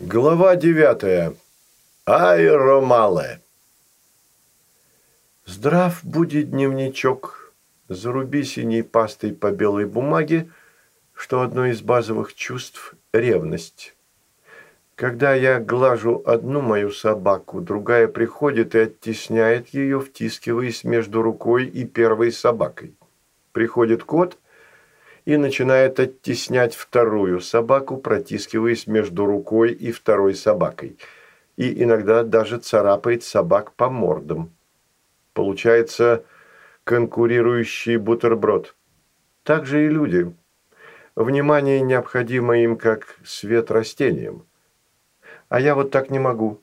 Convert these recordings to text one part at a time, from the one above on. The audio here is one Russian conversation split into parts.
Глава девятая. Айромале. Здрав будет дневничок. Заруби синей пастой по белой бумаге, что одно из базовых чувств – ревность. Когда я глажу одну мою собаку, другая приходит и оттесняет ее, втискиваясь между рукой и первой собакой. Приходит кот – и начинает оттеснять вторую собаку, протискиваясь между рукой и второй собакой. И иногда даже царапает собак по мордам. Получается конкурирующий бутерброд. Так же и люди. Внимание необходимо им, как свет растениям. А я вот так не могу.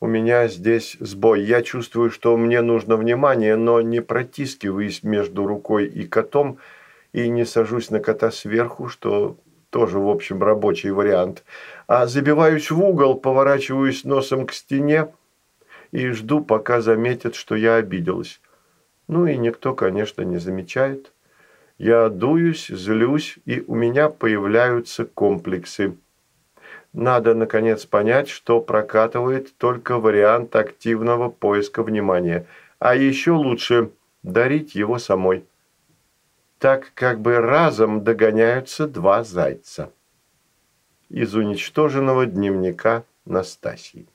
У меня здесь сбой. Я чувствую, что мне нужно внимание, но не протискиваясь между рукой и котом – и не сажусь на кота сверху, что тоже, в общем, рабочий вариант, а забиваюсь в угол, поворачиваюсь носом к стене и жду, пока заметят, что я обиделась. Ну и никто, конечно, не замечает. Я дуюсь, злюсь, и у меня появляются комплексы. Надо, наконец, понять, что прокатывает только вариант активного поиска внимания, а еще лучше дарить его самой так как бы разом догоняются два зайца. Из уничтоженного дневника Настасьи.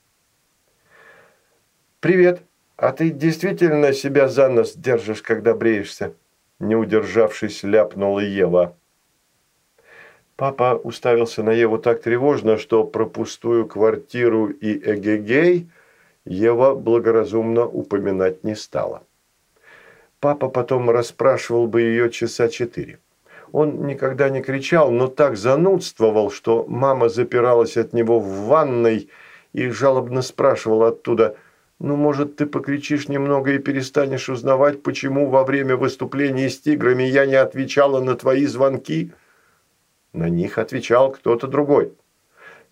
«Привет! А ты действительно себя за нос держишь, когда бреешься?» Не удержавшись, ляпнула Ева. Папа уставился на Еву так тревожно, что про пустую квартиру и эгегей Ева благоразумно упоминать не стала. Папа потом расспрашивал бы ее часа четыре. Он никогда не кричал, но так занудствовал, что мама запиралась от него в ванной и жалобно спрашивала оттуда «Ну, может, ты покричишь немного и перестанешь узнавать, почему во время выступления с тиграми я не отвечала на твои звонки?» На них отвечал кто-то другой.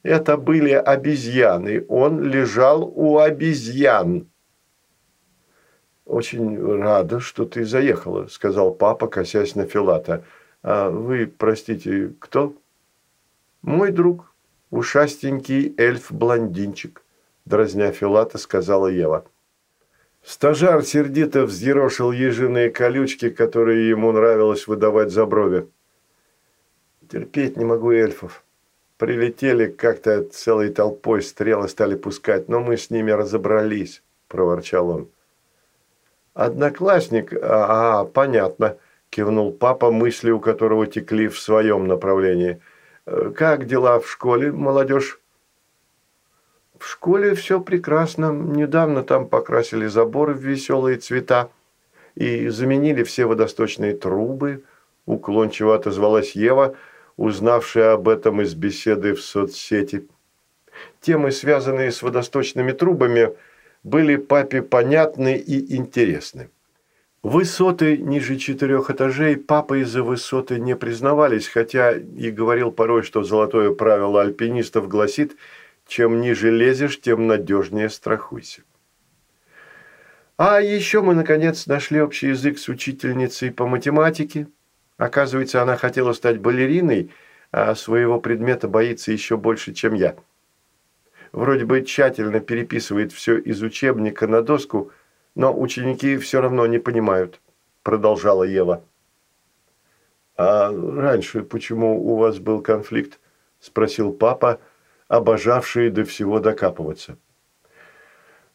Это были обезьяны. Он лежал у обезьян. «Очень рада, что ты заехала», – сказал папа, косясь на Филата. «А вы, простите, кто?» «Мой друг, ушастенький эльф-блондинчик», – дразня Филата, сказала Ева. Стажар сердито взъерошил ежиные колючки, которые ему нравилось выдавать за брови. «Терпеть не могу эльфов. Прилетели как-то целой толпой, стрелы стали пускать, но мы с ними разобрались», – проворчал он. «Одноклассник? А, понятно», – кивнул папа, мысли у которого текли в своем направлении. «Э, «Как дела в школе, молодежь?» «В школе все прекрасно. Недавно там покрасили заборы в веселые цвета и заменили все водосточные трубы», – уклончиво отозвалась Ева, узнавшая об этом из беседы в соцсети. Темы, связанные с водосточными трубами – были папе понятны и интересны. Высоты ниже четырех этажей папа из-за высоты не признавались, хотя и говорил порой, что золотое правило альпинистов гласит «чем ниже лезешь, тем надежнее страхуйся». А еще мы, наконец, нашли общий язык с учительницей по математике. Оказывается, она хотела стать балериной, а своего предмета боится еще больше, чем я вроде бы тщательно переписывает все из учебника на доску, но ученики все равно не понимают», – продолжала Ева. «А раньше почему у вас был конфликт?» – спросил папа, обожавший до всего докапываться.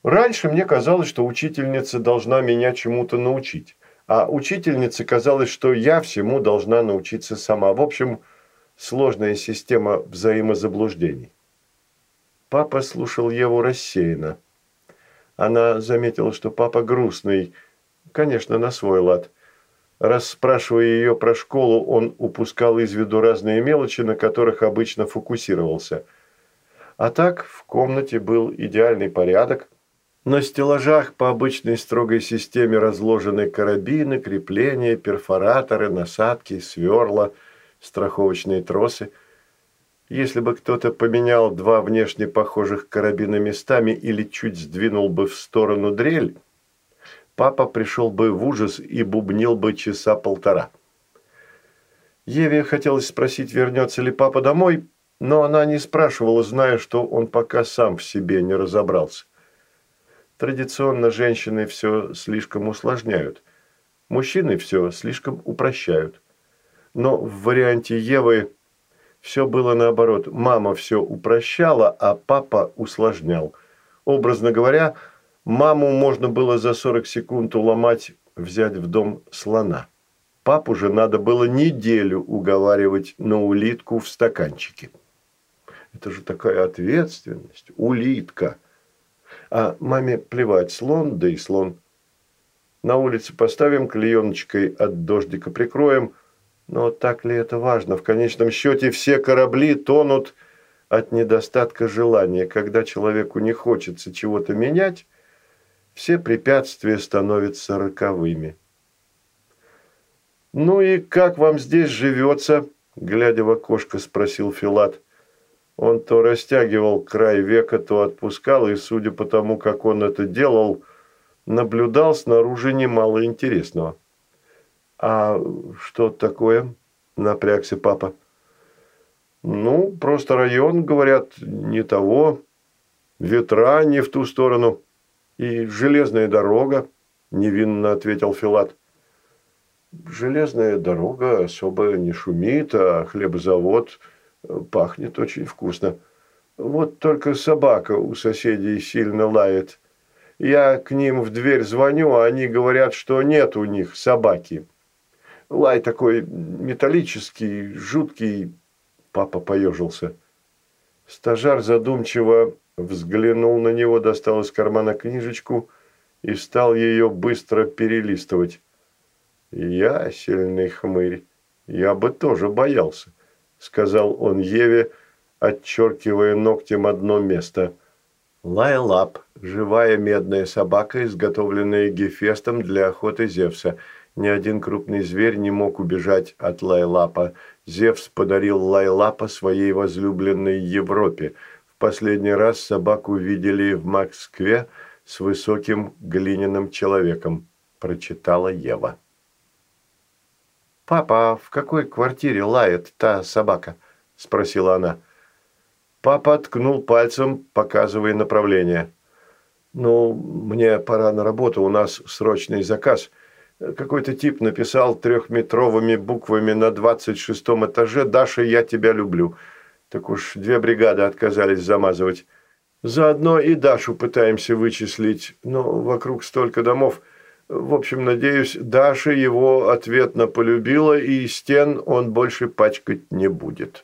«Раньше мне казалось, что учительница должна меня чему-то научить, а учительнице казалось, что я всему должна научиться сама. В общем, сложная система взаимозаблуждений». Папа слушал Еву рассеянно. Она заметила, что папа грустный, конечно, на свой лад. Расспрашивая ее про школу, он упускал из виду разные мелочи, на которых обычно фокусировался. А так в комнате был идеальный порядок. На стеллажах по обычной строгой системе разложены карабины, крепления, перфораторы, насадки, сверла, страховочные тросы – если бы кто-то поменял два внешне похожих карабина местами или чуть сдвинул бы в сторону дрель, папа пришел бы в ужас и бубнил бы часа полтора. Еве хотелось спросить, вернется ли папа домой, Но она не спрашивала, зная, что он пока сам в себе не разобрался. Традиционно женщины все слишком усложняют. Мужчины все слишком упрощают. Но в варианте Евы все было наоборот. Мама все упрощала, а папа усложнял. Образно говоря, маму можно было за 40 секунд уломать, взять в дом слона. Папу же надо было неделю уговаривать на улитку в стаканчике. Это же такая ответственность. Улитка. А маме плевать, слон, да и слон. На улице поставим клееночкой, от дождика прикроем. Но так ли это важно? В конечном счете все корабли тонут от недостатка желания. Когда человеку не хочется чего-то менять, все препятствия становятся роковыми. «Ну и как вам здесь живется?» – глядя в окошко, спросил Филат. Он то растягивал край века, то отпускал, и, судя по тому, как он это делал, наблюдал снаружи немало интересного. «А что такое?» – напрягся папа. «Ну, просто район, говорят, не того. Ветра не в ту сторону. И железная дорога», – невинно ответил Филат. Железная дорога особо не шумит, а хлебозавод пахнет очень вкусно. Вот только собака у соседей сильно лает. Я к ним в дверь звоню, а они говорят, что нет у них собаки. Лай такой металлический, жуткий. Папа поежился. Стажар задумчиво взглянул на него, достал из кармана книжечку и стал ее быстро перелистывать. «Я сильный хмырь. Я бы тоже боялся», – сказал он Еве, отчеркивая ногтем одно место. Лайлап – живая медная собака, изготовленная Гефестом для охоты Зевса. Ни один крупный зверь не мог убежать от Лайлапа. Зевс подарил Лайлапа своей возлюбленной Европе. В последний раз собаку видели в Москве с высоким глиняным человеком, прочитала Ева. «Папа, а в какой квартире лает та собака?» – спросила она. Папа ткнул пальцем, показывая направление. «Ну, мне пора на работу, у нас срочный заказ. Какой-то тип написал трехметровыми буквами на двадцать шестом этаже «Даша, я тебя люблю». Так уж две бригады отказались замазывать. Заодно и Дашу пытаемся вычислить, но вокруг столько домов – в общем, надеюсь, Даша его ответно полюбила, и стен он больше пачкать не будет.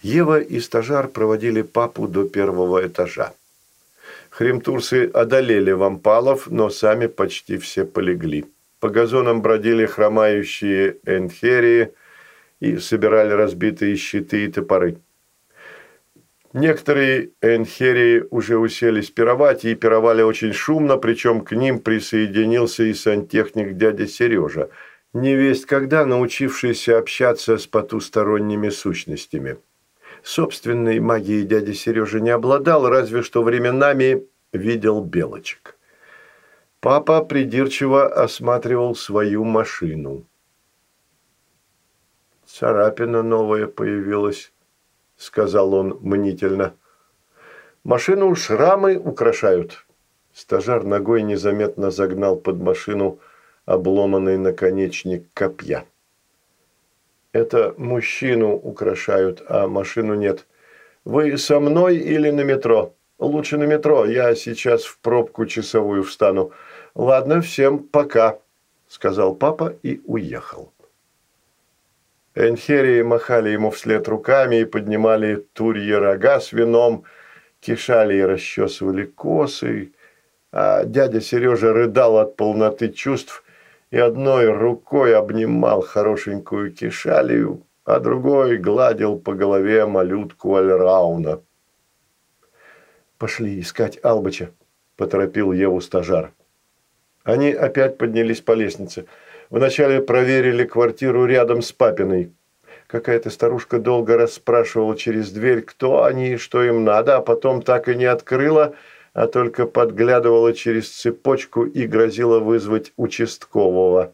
Ева и стажар проводили папу до первого этажа. Хремтурсы одолели вампалов, но сами почти все полегли. По газонам бродили хромающие энхерии и собирали разбитые щиты и топоры. Некоторые энхерии уже уселись пировать и пировали очень шумно, причем к ним присоединился и сантехник дядя Сережа, невесть когда научившийся общаться с потусторонними сущностями. Собственной магией дядя Сережа не обладал, разве что временами видел белочек. Папа придирчиво осматривал свою машину. Царапина новая появилась – сказал он мнительно. «Машину шрамы украшают». Стажар ногой незаметно загнал под машину обломанный наконечник копья. «Это мужчину украшают, а машину нет. Вы со мной или на метро? Лучше на метро, я сейчас в пробку часовую встану. Ладно, всем пока», – сказал папа и уехал. Энхерии махали ему вслед руками и поднимали турьи рога с вином, кишали и расчесывали косы, а дядя Сережа рыдал от полноты чувств и одной рукой обнимал хорошенькую кишалию, а другой гладил по голове малютку Альрауна. «Пошли искать Албача», – поторопил Еву стажар. Они опять поднялись по лестнице – Вначале проверили квартиру рядом с папиной. Какая-то старушка долго расспрашивала через дверь, кто они и что им надо, а потом так и не открыла, а только подглядывала через цепочку и грозила вызвать участкового.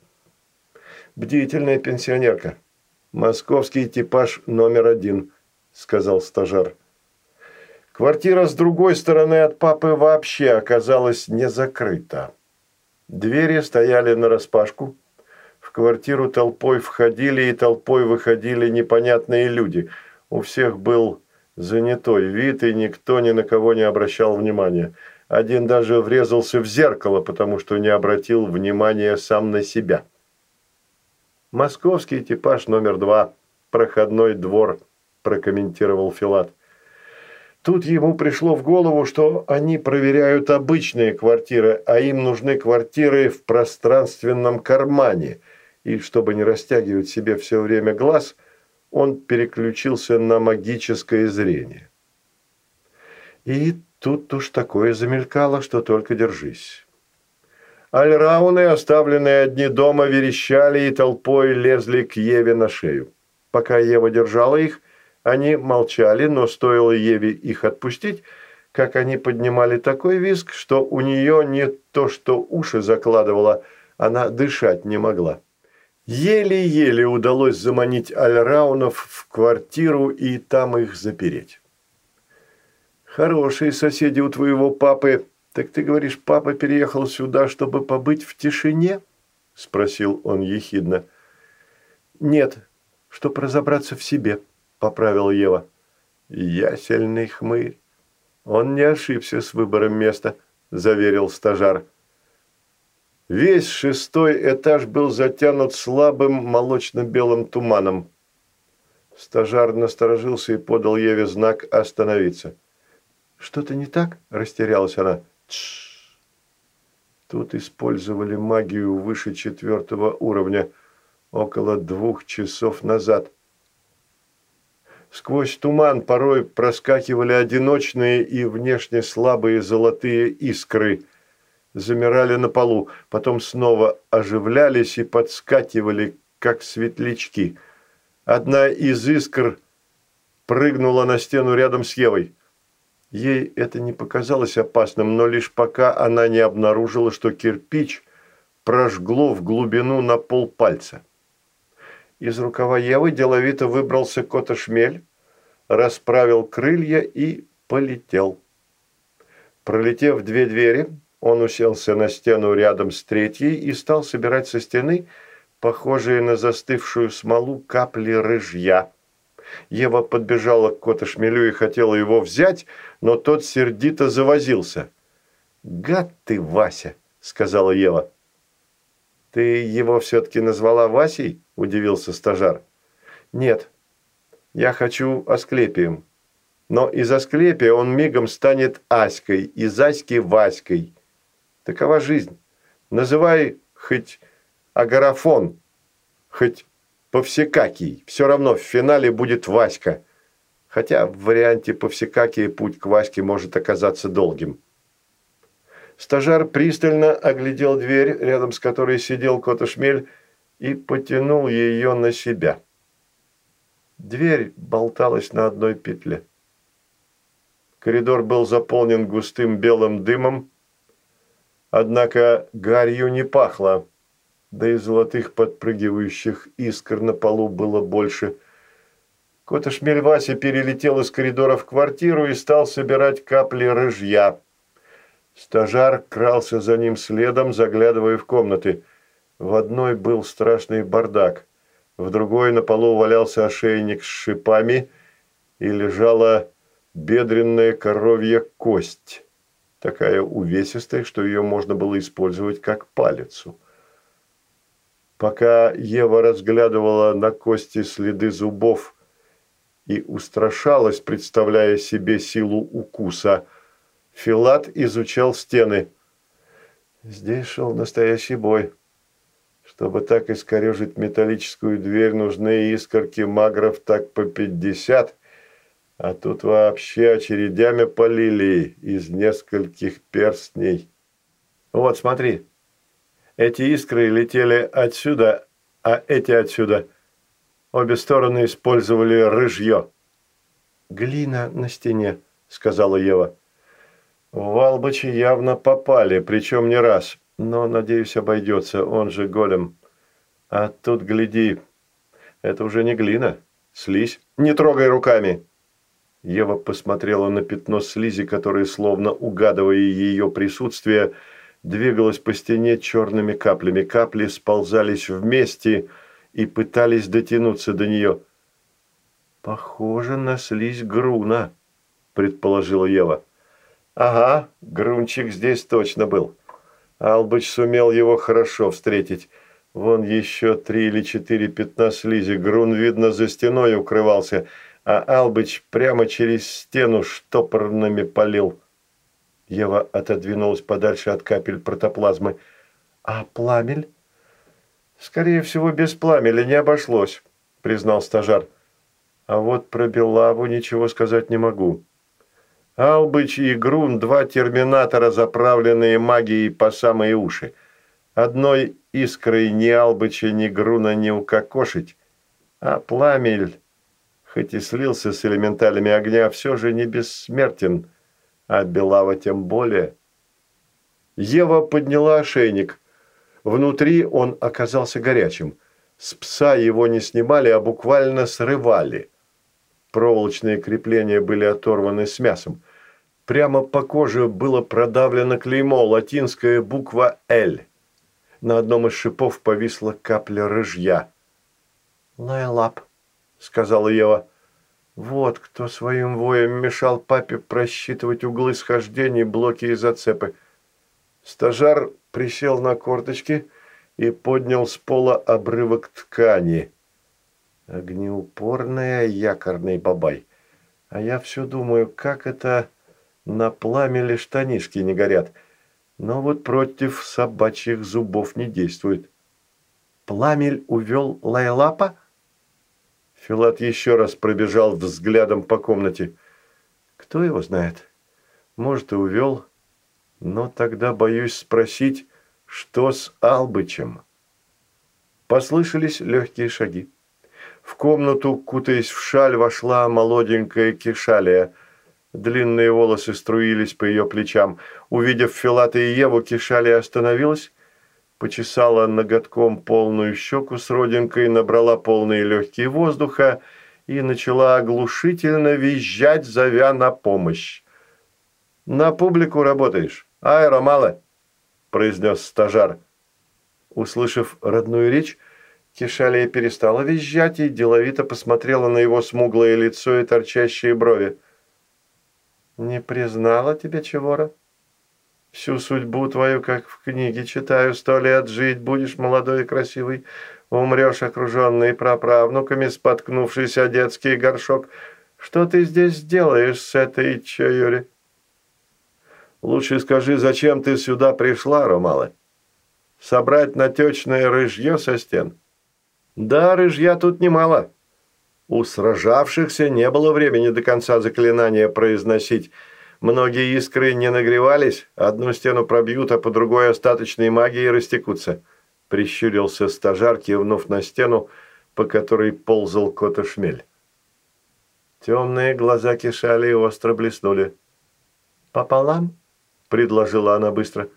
Бдительная пенсионерка. Московский типаж номер один. сказал стажар. Квартира с другой стороны от папы вообще оказалась не закрыта. Двери стояли нараспашку. В квартиру толпой входили и толпой выходили непонятные люди. У всех был занятой вид, и никто ни на кого не обращал внимания. Один даже врезался в зеркало, потому что не обратил внимания сам на себя. «Московский типаж номер два. Проходной двор», – прокомментировал Филат. Тут ему пришло в голову, что они проверяют обычные квартиры, а им нужны квартиры в пространственном кармане. И чтобы не растягивать себе все время глаз, он переключился на магическое зрение. И тут уж такое замелькало, что только держись. Альрауны, оставленные одни дома, верещали и толпой лезли к Еве на шею. Пока Ева держала их, они молчали, но стоило Еве их отпустить, как они поднимали такой визг, что у нее не то что уши закладывала, она дышать не могла. Еле-еле удалось заманить Альраунов в квартиру и там их запереть. «Хорошие соседи у твоего папы. Так ты говоришь, папа переехал сюда, чтобы побыть в тишине?» – спросил он ехидно. «Нет, чтобы разобраться в себе», поправил Ева. «Ясельный хмырь. Он не ошибся с выбором места», – заверил стажар. Весь шестой этаж был затянут слабым молочно-белым туманом. Стажар насторожился и подал Еве знак «Остановиться». «Что-то не так?» – растерялась она. Тш. Тут использовали магию выше четвертого уровня около двух часов назад. Сквозь туман порой проскакивали одиночные и внешне слабые золотые искры. Замирали на полу, потом снова оживлялись и подскакивали, как светлячки. Одна из искр прыгнула на стену рядом с Евой. Ей это не показалось опасным, но лишь пока она не обнаружила, что кирпич прожгло в глубину на полпальца. Из рукава Евы деловито выбрался кота-шмель, расправил крылья и полетел. Пролетев две двери, он уселся на стену рядом с третьей и стал собирать со стены похожие на застывшую смолу капли рыжья. Ева подбежала к кота-шмелю и хотела его взять, но тот сердито завозился. «Гад ты, Вася!» – сказала Ева. «Ты его все-таки назвала Васей?» – удивился стажар. «Нет. Я хочу Асклепием. Но из Асклепия он мигом станет Аськой, из Аськи – Васькой. Такова жизнь. Называй хоть Агарафон, хоть Повсекакий. Все равно в финале будет Васька. Хотя в варианте Повсекакий путь к Ваське может оказаться долгим. Стажар пристально оглядел дверь, рядом с которой сидел Котошмель, и потянул ее на себя. Дверь болталась на одной петле. Коридор был заполнен густым белым дымом, однако гарью не пахло, да и золотых подпрыгивающих искр на полу было больше. Котошмель Вася перелетел из коридора в квартиру и стал собирать капли рыжья. Стажар крался за ним следом, заглядывая в комнаты. В одной был страшный бардак, в другой на полу валялся ошейник с шипами и лежала бедренная коровья кость, такая увесистая, что ее можно было использовать как палицу. Пока Ева разглядывала на кости следы зубов и устрашалась, представляя себе силу укуса – Филат изучал стены. Здесь шел настоящий бой. Чтобы так искорежить металлическую дверь, нужны искорки магров так по пятьдесят, а тут вообще очередями полили из нескольких перстней. Вот, смотри. Эти искры летели отсюда, а эти отсюда. Обе стороны использовали рыжье. «Глина на стене», — сказала Ева. В Албачи явно попали, причем не раз. Но, надеюсь, обойдется, он же голем. А тут, гляди, это уже не глина, слизь. Не трогай руками, Ева посмотрела на пятно слизи, которое, словно угадывая ее присутствие, двигалось по стене черными каплями. Капли сползались вместе и пытались дотянуться до нее. «Похоже на слизь Груна», – предположила Ева. «Ага, Грунчик здесь точно был. Албыч сумел его хорошо встретить. Вон еще три или четыре пятна слизи. Грун, видно, за стеной укрывался, а Албыч прямо через стену штопорными полил». Ева отодвинулась подальше от капель протоплазмы. «А пламель?» «Скорее всего, без пламеля не обошлось», – признал стажар. «А вот про Белаву ничего сказать не могу». Албыч и Грун – два терминатора, заправленные магией по самые уши. Одной искрой ни Албыча, ни Груна не укокошить, а пламель, хоть и слился с элементалями огня, все же не бессмертен, а Белава тем более. Ева подняла ошейник. Внутри он оказался горячим. С пса его не снимали, а буквально срывали – Проволочные крепления были оторваны с мясом. Прямо по коже было продавлено клеймо, латинская буква «Л». На одном из шипов повисла капля рыжья. «Лайлап», — сказала Ева. «Вот кто своим воем мешал папе просчитывать углы схождений, блоки и зацепы». Стажар присел на корточки и поднял с пола обрывок ткани. Огнеупорная якорный бабай. А я все думаю, как это на пламя штанишки не горят. Но вот против собачьих зубов не действует. Пламель увел Лайлапа? Филат еще раз пробежал взглядом по комнате. Кто его знает? Может, и увел. Но тогда боюсь спросить, что с Албычем? Послышались легкие шаги. В комнату, кутаясь в шаль, вошла молоденькая Кишалия. Длинные волосы струились по ее плечам. Увидев Филата и Еву, Кишалия остановилась, почесала ноготком полную щеку с родинкой, набрала полные легкие воздуха и начала оглушительно визжать, зовя на помощь. «На публику работаешь? Аэро мало?» – произнес стажар. Услышав родную речь, Кишалия перестала визжать и деловито посмотрела на его смуглое лицо и торчащие брови. «Не признала тебя, Чевора? Всю судьбу твою, как в книге читаю, сто лет жить будешь молодой и красивый, умрешь окруженный праправнуками, споткнувшись о детский горшок. Что ты здесь делаешь с этой Чаюри?» «Лучше скажи, зачем ты сюда пришла, Ромала? Собрать натечное рыжье со стен?» Да, рыжья тут немало. У сражавшихся не было времени до конца заклинания произносить. Многие искры не нагревались, одну стену пробьют, а по другой остаточной магией растекутся. Прищурился стажар, кивнув на стену, по которой ползал кот-шмель. Темные глаза кишали и остро блеснули. «Пополам?» – предложила она быстро.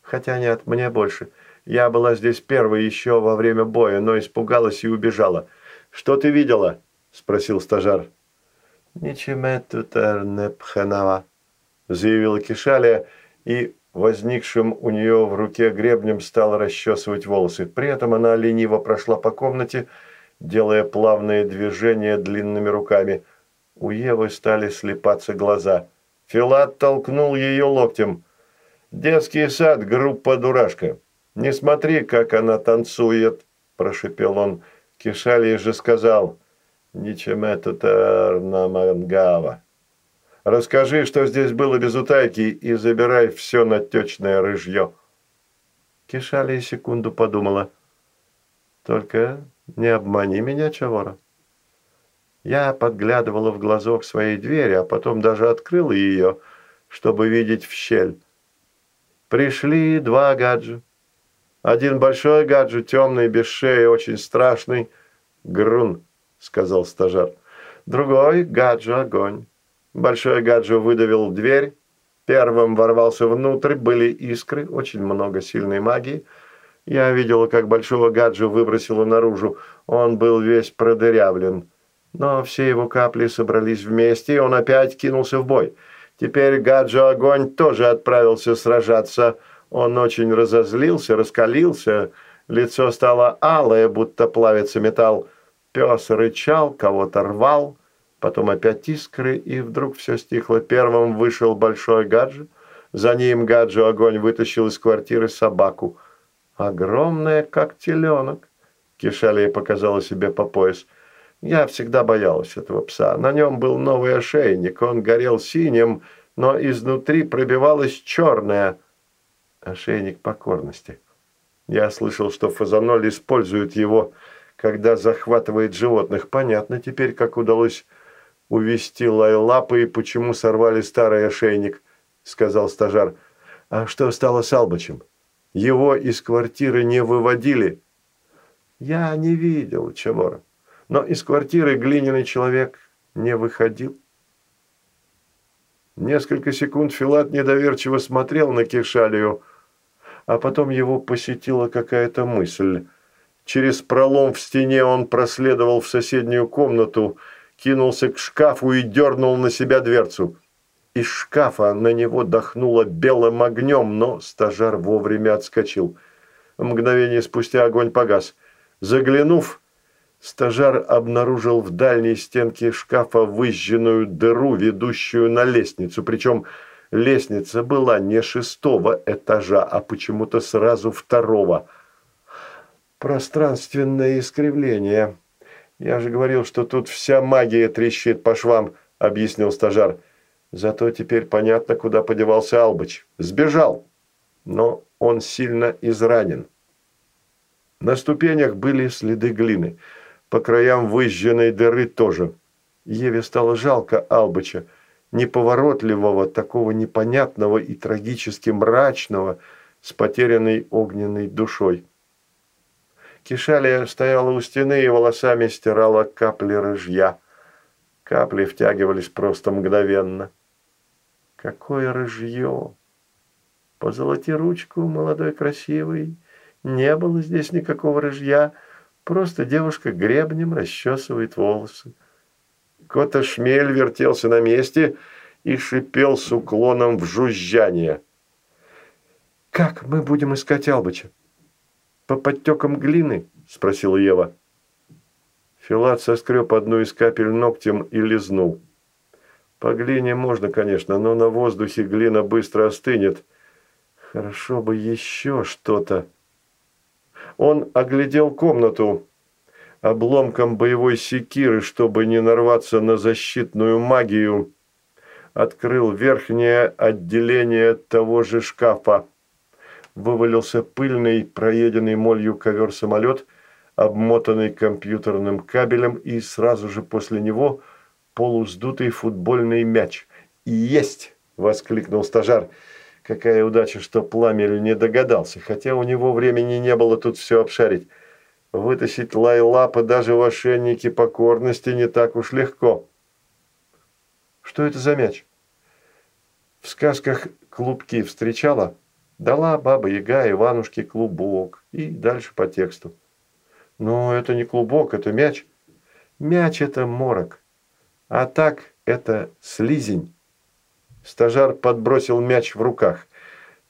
«Хотя нет, мне больше. Я была здесь первой еще во время боя, но испугалась и убежала. Что ты видела?» – спросил стажар. «Ничего тут не пханава», – заявила Кишалия, и возникшим у нее в руке гребнем стала расчесывать волосы. При этом она лениво прошла по комнате, делая плавные движения длинными руками. У Евы стали слепаться глаза. Филат толкнул ее локтем. «Детский сад, группа «Дурашка». «Не смотри, как она танцует», – прошепел он. Кишали же сказал, «Ничем тут на мангава». «Расскажи, что здесь было без утайки, и забирай все натечное рыжье». Кишали секунду подумала. «Только не обмани меня, Чавора». Я подглядывала в глазок своей двери, а потом даже открыла ее, чтобы видеть в щель. Пришли два гаджа. Один большой гаджу, темный, без шеи, очень страшный. Грун, сказал стажар. Другой гаджу, огонь. Большой гаджу выдавил дверь. Первым ворвался внутрь, были искры, очень много сильной магии. Я видела, как большого гаджу выбросило наружу. Он был весь продырявлен. Но все его капли собрались вместе, и он опять кинулся в бой. Теперь Гаджо Огонь тоже отправился сражаться. Он очень разозлился, раскалился, лицо стало алое, будто плавится металл. Пес рычал, кого-то рвал, потом опять искры, и вдруг все стихло. Первым вышел большой Гаджо, за ним Гаджо Огонь вытащил из квартиры собаку. Огромная, как теленок. Кишалия показала себе по пояс – я всегда боялась этого пса. На нем был новый ошейник, он горел синим, но изнутри пробивалась черная. Ошейник покорности. Я слышал, что фазаноль использует его, когда захватывает животных. Понятно теперь, как удалось увести лайлапы и почему сорвали старый ошейник, сказал стажар. А что стало с Албачем? Его из квартиры не выводили? Я не видел, Чавора но из квартиры глиняный человек не выходил. Несколько секунд Филат недоверчиво смотрел на Кешалию, а потом его посетила какая-то мысль. Через пролом в стене он проследовал в соседнюю комнату, кинулся к шкафу и дернул на себя дверцу. Из шкафа на него дохнуло белым огнем, но стажар вовремя отскочил. Мгновение спустя огонь погас. Заглянув, стажар обнаружил в дальней стенке шкафа выжженную дыру, ведущую на лестницу. Причем лестница была не шестого этажа, а почему-то сразу второго. Пространственное искривление. Я же говорил, что тут вся магия трещит по швам, объяснил стажар. Зато теперь понятно, куда подевался Албыч. Сбежал, но он сильно изранен. На ступенях были следы глины – по краям выжженной дыры тоже. Еве стало жалко Албыча, неповоротливого, такого непонятного и трагически мрачного, с потерянной огненной душой. Кишалия стояла у стены и волосами стирала капли рыжья. Капли втягивались просто мгновенно. Какое рыжье! Позолоти ручку, молодой красивый. Не было здесь никакого рыжья, — Просто девушка гребнем расчесывает волосы. Кота Шмель вертелся на месте и шипел с уклоном в жужжание. «Как мы будем искать Албыча? По подтекам глины?» – спросила Ева. Филат соскреб одну из капель ногтем и лизнул. По глине можно, конечно, но на воздухе глина быстро остынет. Хорошо бы еще что-то. Он оглядел комнату обломком боевой секиры, чтобы не нарваться на защитную магию. Открыл верхнее отделение того же шкафа. Вывалился пыльный, проеденный молью ковер-самолет, обмотанный компьютерным кабелем, и сразу же после него полуздутый футбольный мяч. «Есть!» – воскликнул стажар – Какая удача, что Пламель не догадался, хотя у него времени не было тут все обшарить. Вытащить лайлапа даже в ошейнике покорности не так уж легко. Что это за мяч? В сказках клубки встречала? Дала баба Яга Иванушке клубок. И дальше по тексту. Но это не клубок, это мяч. Мяч – это морок. А так это слизень. Стажар подбросил мяч в руках.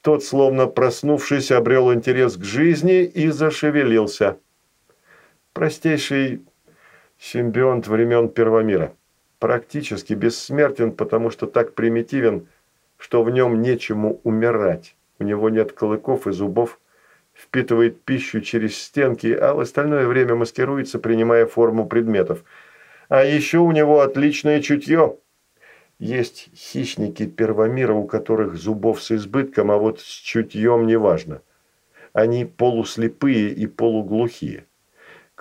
Тот, словно проснувшись, обрел интерес к жизни и зашевелился. Простейший симбионт времен Первомира. Практически бессмертен, потому что так примитивен, что в нем нечему умирать. У него нет клыков и зубов, впитывает пищу через стенки, а в остальное время маскируется, принимая форму предметов. А еще у него отличное чутье. Есть хищники первомира, у которых зубов с избытком, а вот с чутьем неважно. Они полуслепые и полуглухие.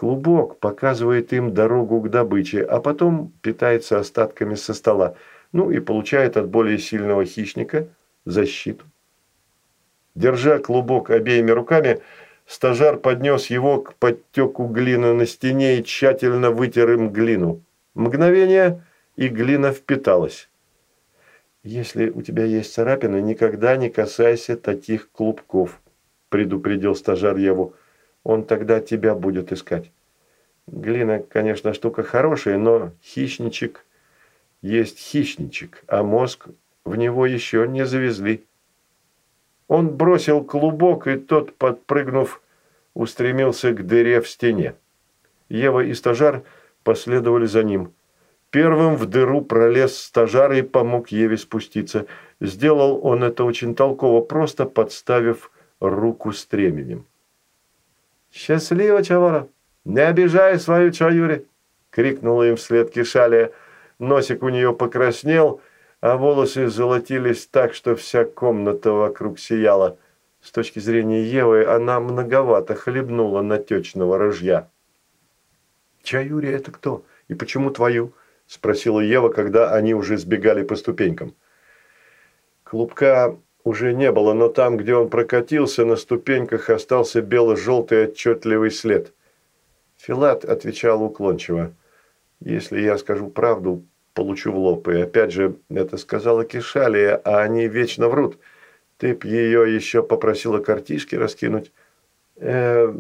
Клубок показывает им дорогу к добыче, а потом питается остатками со стола, ну и получает от более сильного хищника защиту. Держа клубок обеими руками, стажар поднес его к подтеку глины на стене и тщательно вытер им глину. Мгновение, и глина впиталась. «Если у тебя есть царапины, никогда не касайся таких клубков», – предупредил стажар Еву. «Он тогда тебя будет искать». Глина, конечно, штука хорошая, но хищничек есть хищничек, а мозг в него еще не завезли. Он бросил клубок, и тот, подпрыгнув, устремился к дыре в стене. Ева и стажар последовали за ним. Первым в дыру пролез стажар и помог Еве спуститься. Сделал он это очень толково, просто подставив руку стременем. «Счастливо, Чавара! Не обижай свою чаюри!» – крикнула им вслед Кишалия. Носик у нее покраснел, а волосы золотились так, что вся комната вокруг сияла. С точки зрения Евы она многовато хлебнула натечного рожья. «Чаюри – это кто? И почему твою?» – спросила Ева, когда они уже сбегали по ступенькам. Клубка уже не было, но там, где он прокатился, на ступеньках остался бело-желтый отчетливый след. Филат отвечал уклончиво. «Если я скажу правду, получу в лоб. И опять же, это сказала Кишалия, а они вечно врут. Ты б ее еще попросила картишки раскинуть. Э,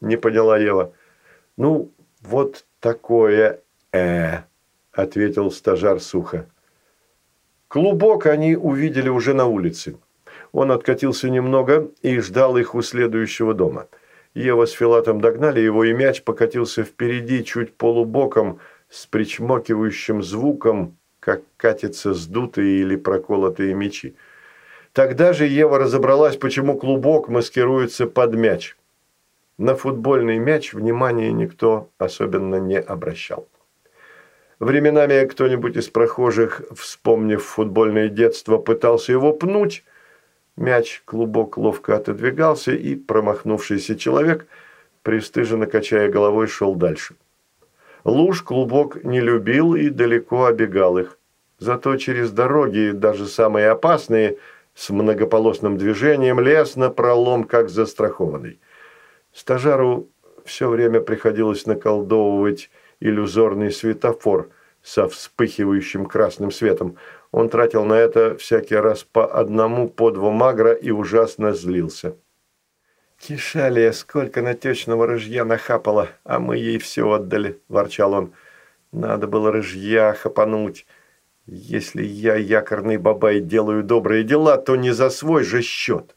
не поняла Ева. Ну, вот такое э, ответил стажар сухо. Клубок они увидели уже на улице. Он откатился немного и ждал их у следующего дома. Ева с Филатом догнали его, и мяч покатился впереди, чуть полубоком, с причмокивающим звуком, как катятся сдутые или проколотые мечи. Тогда же Ева разобралась, почему клубок маскируется под мяч. На футбольный мяч внимания никто особенно не обращал. Временами кто-нибудь из прохожих, вспомнив футбольное детство, пытался его пнуть. Мяч, клубок ловко отодвигался, и промахнувшийся человек, пристыженно качая головой, шел дальше. Луж клубок не любил и далеко обегал их. Зато через дороги, даже самые опасные, с многополосным движением, лес на пролом, как застрахованный. Стажару все время приходилось наколдовывать иллюзорный светофор со вспыхивающим красным светом. Он тратил на это всякий раз по одному, по два магра и ужасно злился. «Кишалия, сколько натечного рыжья нахапала, а мы ей все отдали», – ворчал он. «Надо было рыжья хапануть. Если я, якорный бабай, делаю добрые дела, то не за свой же счет».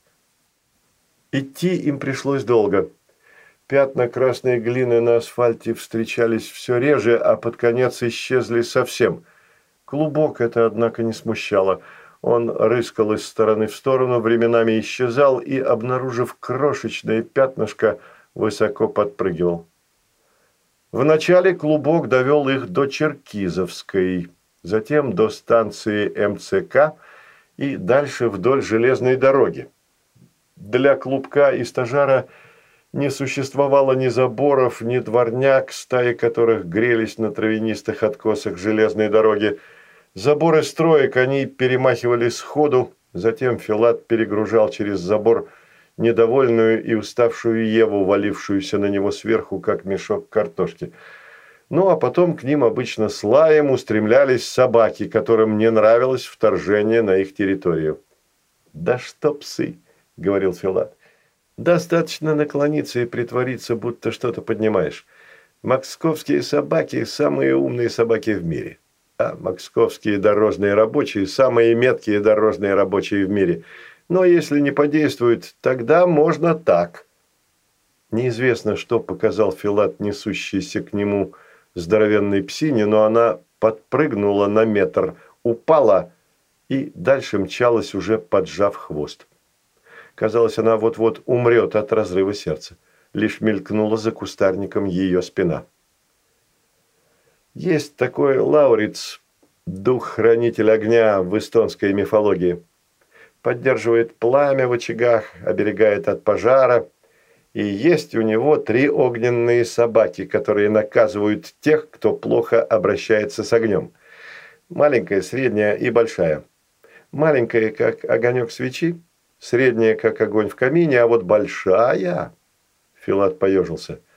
Идти им пришлось долго. Пятна красной глины на асфальте встречались все реже, а под конец исчезли совсем. Клубок это, однако, не смущало – он рыскал из стороны в сторону, временами исчезал и, обнаружив крошечное пятнышко, высоко подпрыгивал. Вначале клубок довел их до Черкизовской, затем до станции МЦК и дальше вдоль железной дороги. Для клубка и стажара не существовало ни заборов, ни дворняк, стаи которых грелись на травянистых откосах железной дороги, Заборы строек они перемахивали сходу, затем Филат перегружал через забор недовольную и уставшую Еву, валившуюся на него сверху, как мешок картошки. Ну, а потом к ним обычно с лаем устремлялись собаки, которым не нравилось вторжение на их территорию. «Да что псы!» – говорил Филат. «Достаточно наклониться и притвориться, будто что-то поднимаешь. Московские собаки – самые умные собаки в мире. А московские дорожные рабочие – самые меткие дорожные рабочие в мире. Но если не подействуют, тогда можно так. Неизвестно, что показал Филат, несущийся к нему здоровенной псине, но она подпрыгнула на метр, упала и дальше мчалась, уже поджав хвост. Казалось, она вот-вот умрет от разрыва сердца. Лишь мелькнула за кустарником ее спина. Есть такой Лауриц, дух-хранитель огня в эстонской мифологии. Поддерживает пламя в очагах, оберегает от пожара. И есть у него три огненные собаки, которые наказывают тех, кто плохо обращается с огнем. Маленькая, средняя и большая. Маленькая, как огонек свечи, средняя, как огонь в камине, а вот большая... Филат поежился –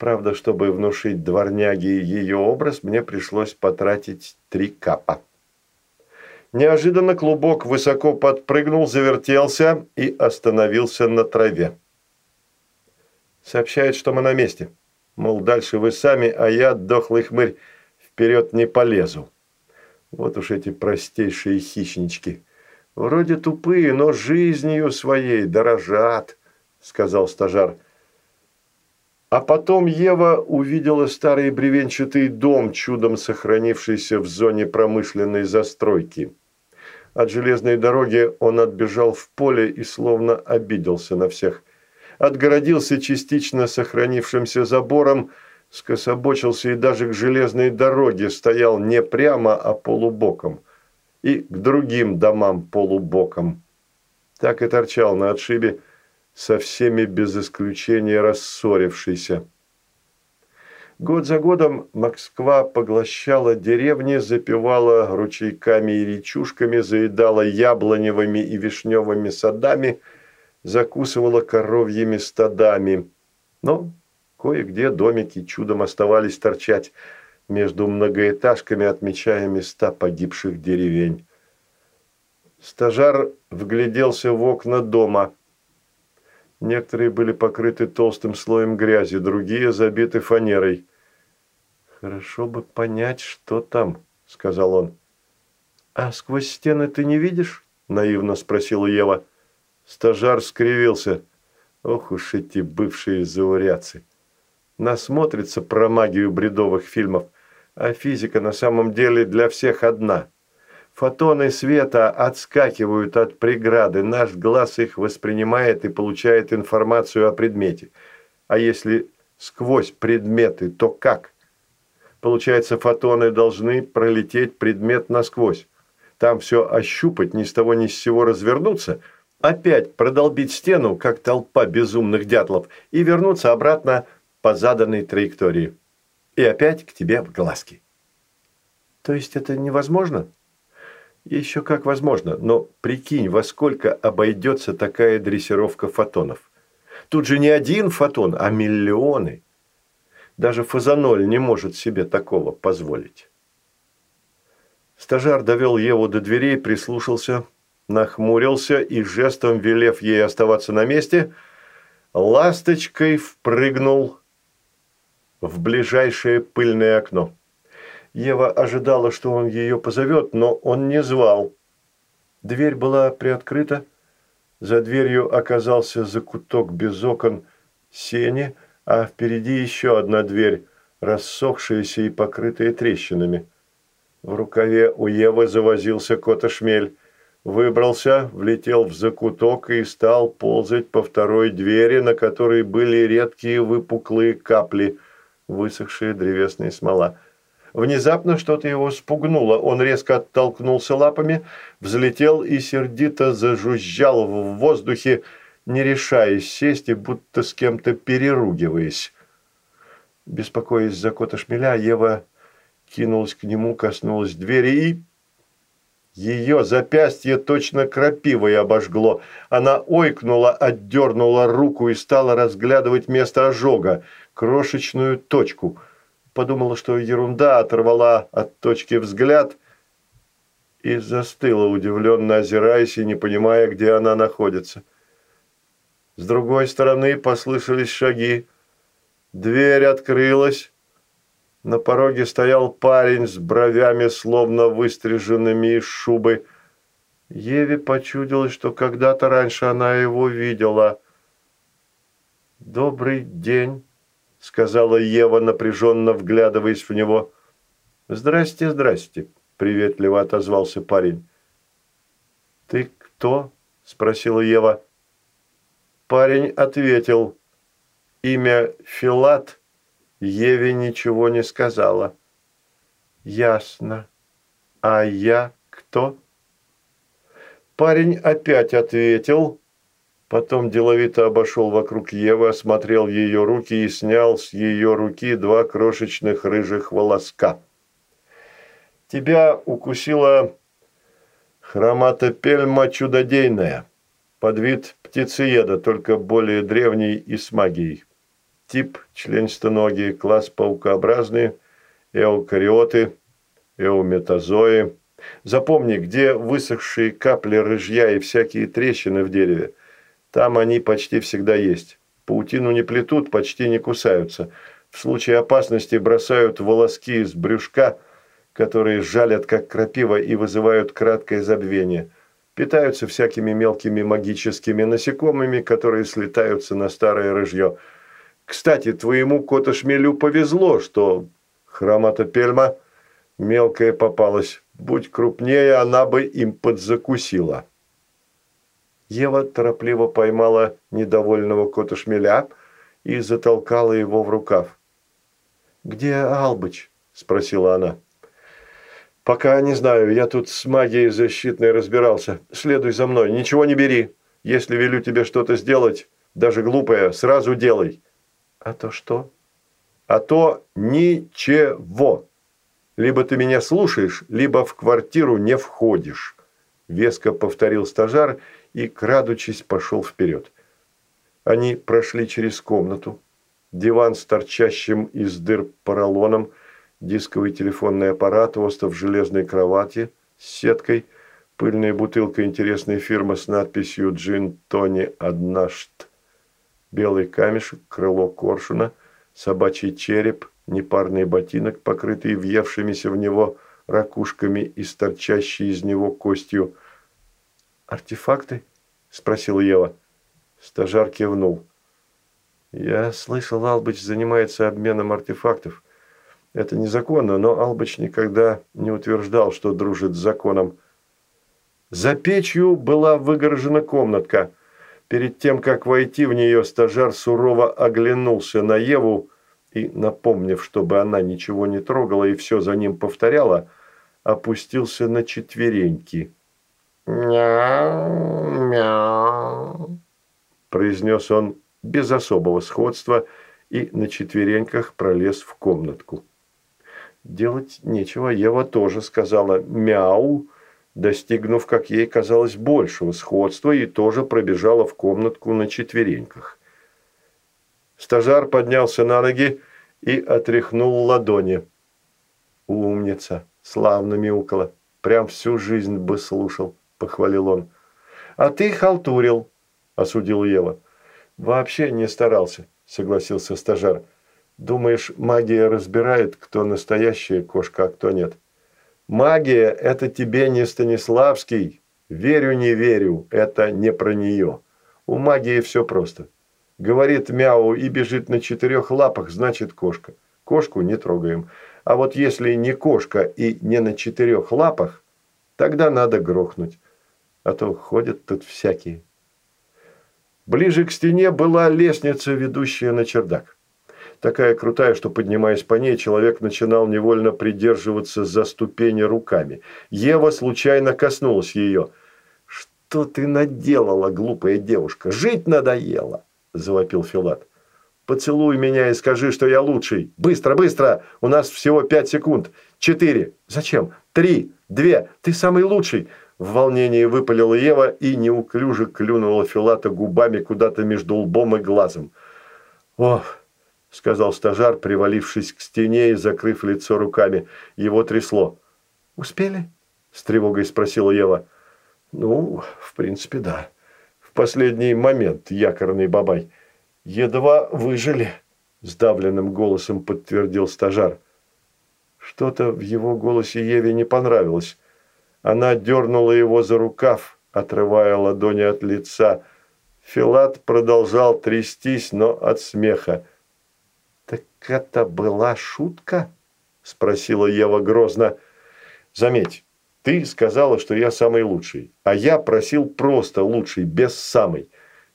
Правда, чтобы внушить дворняге ее образ, мне пришлось потратить три капа. Неожиданно клубок высоко подпрыгнул, завертелся и остановился на траве. «Сообщает, что мы на месте», Мол, дальше вы сами, а я, дохлый хмырь, вперед не полезу. Вот уж эти простейшие хищнички. Вроде тупые, но жизнью своей дорожат, сказал стажар. А потом Ева увидела старый бревенчатый дом, чудом сохранившийся в зоне промышленной застройки. От железной дороги он отбежал в поле и словно обиделся на всех. Отгородился частично сохранившимся забором, скособочился и даже к железной дороге стоял не прямо, а полубоком. И к другим домам полубоком. Так и торчал на отшибе, со всеми без исключения рассорившийся. Год за годом Москва поглощала деревни, запивала ручейками и речушками, заедала яблоневыми и вишневыми садами, закусывала коровьими стадами. Но кое-где домики чудом оставались торчать между многоэтажками, отмечая места погибших деревень. Стажар вгляделся в окна дома – Некоторые были покрыты толстым слоем грязи, другие забиты фанерой. «Хорошо бы понять, что там», – сказал он. «А сквозь стены ты не видишь?» – наивно спросила Ева. Стажар скривился. Ох уж эти бывшие заурядцы. Насмотрится про магию бредовых фильмов, а физика на самом деле для всех одна – Фотоны света отскакивают от преграды, наш глаз их воспринимает и получает информацию о предмете. А если сквозь предметы, то как? Получается, фотоны должны пролететь предмет насквозь. Там все ощупать, ни с того ни с сего развернуться, опять продолбить стену, как толпа безумных дятлов, и вернуться обратно по заданной траектории. И опять к тебе в глазки. То есть это невозможно? Еще как возможно, но прикинь, во сколько обойдется такая дрессировка фотонов. Тут же не один фотон, а миллионы. Даже фазаноль не может себе такого позволить. Стажар довел Еву до дверей, прислушался, нахмурился и, жестом велев ей оставаться на месте, ласточкой впрыгнул в ближайшее пыльное окно. Ева ожидала, что он ее позовет, но он не звал. Дверь была приоткрыта. За дверью оказался закуток без окон сени, а впереди еще одна дверь, рассохшаяся и покрытая трещинами. В рукаве у Евы завозился кот-шмель. Выбрался, влетел в закуток и стал ползать по второй двери, на которой были редкие выпуклые капли, высохшая древесная смола. Внезапно что-то его спугнуло. Он резко оттолкнулся лапами, взлетел и сердито зажужжал в воздухе, не решаясь сесть и будто с кем-то переругиваясь. Беспокоясь за кота шмеля, Ева кинулась к нему, коснулась двери и... Ее запястье точно крапивой обожгло. Она ойкнула, отдернула руку и стала разглядывать место ожога, крошечную точку – подумала, что ерунда, оторвала от точки взгляд и застыла, удивленно озираясь и не понимая, где она находится. С другой стороны послышались шаги. Дверь открылась. На пороге стоял парень с бровями, словно выстриженными из шубы. Еве почудилось, что когда-то раньше она его видела. «Добрый день», – сказала Ева, напряженно вглядываясь в него. «Здрасте, здрасте», – приветливо отозвался парень. «Ты кто?» – спросила Ева. Парень ответил. Имя Филат Еве ничего не сказала. «Ясно. А я кто?» Парень опять ответил, Потом деловито обошел вокруг Евы, осмотрел ее руки и снял с ее руки два крошечных рыжих волоска. «Тебя укусила хроматопельма чудодейная, под вид птицееда, только более древний и с магией. Тип – членистоногие, класс паукообразные, эукариоты, эуметазои. Запомни, где высохшие капли рыжья и всякие трещины в дереве – там они почти всегда есть. Паутину не плетут, почти не кусаются. В случае опасности бросают волоски из брюшка, которые жалят как крапива и вызывают краткое забвение. Питаются всякими мелкими магическими насекомыми, которые слетаются на старое рыжье. Кстати, твоему котошмелю повезло, что хромата пельма мелкая попалась. Будь крупнее, она бы им подзакусила. Ева торопливо поймала недовольного кота шмеля и затолкала его в рукав. «Где Албыч?» – спросила она. «Пока не знаю. Я тут с магией защитной разбирался. Следуй за мной. Ничего не бери. Если велю тебе что-то сделать, даже глупое, сразу делай». «А то что?» «А то ничего. Либо ты меня слушаешь, либо в квартиру не входишь», – веско повторил стажар и, крадучись, пошел вперед. Они прошли через комнату. Диван с торчащим из дыр поролоном, дисковый телефонный аппарат, остов железной кровати с сеткой, пыльная бутылка интересной фирмы с надписью «Джин Тони Однашт», белый камешек, крыло коршуна, собачий череп, непарный ботинок, покрытый въевшимися в него ракушками и торчащей из него костью – «Артефакты?» – спросил Ева. Стажар кивнул. «Я слышал, Албыч занимается обменом артефактов. Это незаконно, но Албыч никогда не утверждал, что дружит с законом. За печью была выгорожена комнатка. Перед тем, как войти в нее, стажар сурово оглянулся на Еву и, напомнив, чтобы она ничего не трогала и все за ним повторяла, опустился на четвереньки. «Мяу, мяу», – произнес он без особого сходства и на четвереньках пролез в комнатку. Делать нечего, Ева тоже сказала «мяу», достигнув, как ей казалось, большего сходства, и тоже пробежала в комнатку на четвереньках. Стажар поднялся на ноги и отряхнул ладони. «Умница!» – славно мяукала. Прям всю жизнь бы слушал похвалил он. «А ты халтурил», – осудил Ева. «Вообще не старался», – согласился стажар. «Думаешь, магия разбирает, кто настоящая кошка, а кто нет?» «Магия – это тебе не Станиславский. Верю, не верю, это не про нее. У магии все просто. Говорит мяу и бежит на четырех лапах, значит кошка. Кошку не трогаем. А вот если не кошка и не на четырех лапах, тогда надо грохнуть а то ходят тут всякие. Ближе к стене была лестница, ведущая на чердак. Такая крутая, что, поднимаясь по ней, человек начинал невольно придерживаться за ступени руками. Ева случайно коснулась ее. «Что ты наделала, глупая девушка? Жить надоело!» – завопил Филат. «Поцелуй меня и скажи, что я лучший. Быстро, быстро! У нас всего пять секунд. Четыре. Зачем? Три. Две. Ты самый лучший. В волнении выпалила Ева и неуклюже клюнула Филата губами куда-то между лбом и глазом. «Ох!» – сказал стажар, привалившись к стене и закрыв лицо руками. Его трясло. «Успели?» – с тревогой спросила Ева. «Ну, в принципе, да. В последний момент, якорный бабай. Едва выжили», – сдавленным голосом подтвердил стажар. Что-то в его голосе Еве не понравилось. Она дернула его за рукав, отрывая ладони от лица. Филат продолжал трястись, но от смеха. «Так это была шутка?» – спросила Ева грозно. «Заметь, ты сказала, что я самый лучший, а я просил просто лучший, без самой.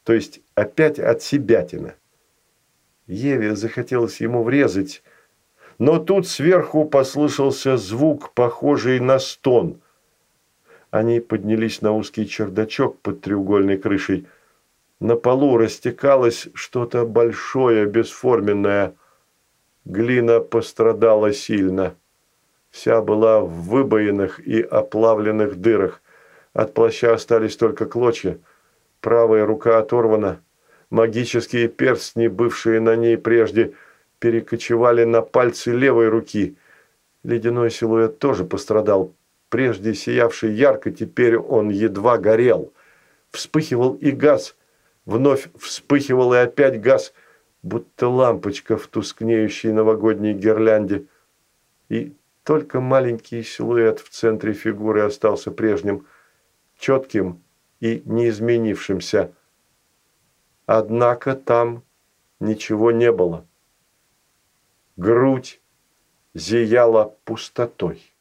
То есть опять от себятина». Еве захотелось ему врезать, но тут сверху послышался звук, похожий на стон – они поднялись на узкий чердачок под треугольной крышей. На полу растекалось что-то большое, бесформенное. Глина пострадала сильно. Вся была в выбоинах и оплавленных дырах. От плаща остались только клочья. Правая рука оторвана. Магические перстни, бывшие на ней прежде, перекочевали на пальцы левой руки. Ледяной силуэт тоже пострадал, прежде сиявший ярко, теперь он едва горел. Вспыхивал и газ, вновь вспыхивал и опять газ. будто лампочка в тускнеющей новогодней гирлянде. И только маленький силуэт в центре фигуры остался прежним, четким и неизменившимся. Однако там ничего не было. Грудь зияла пустотой.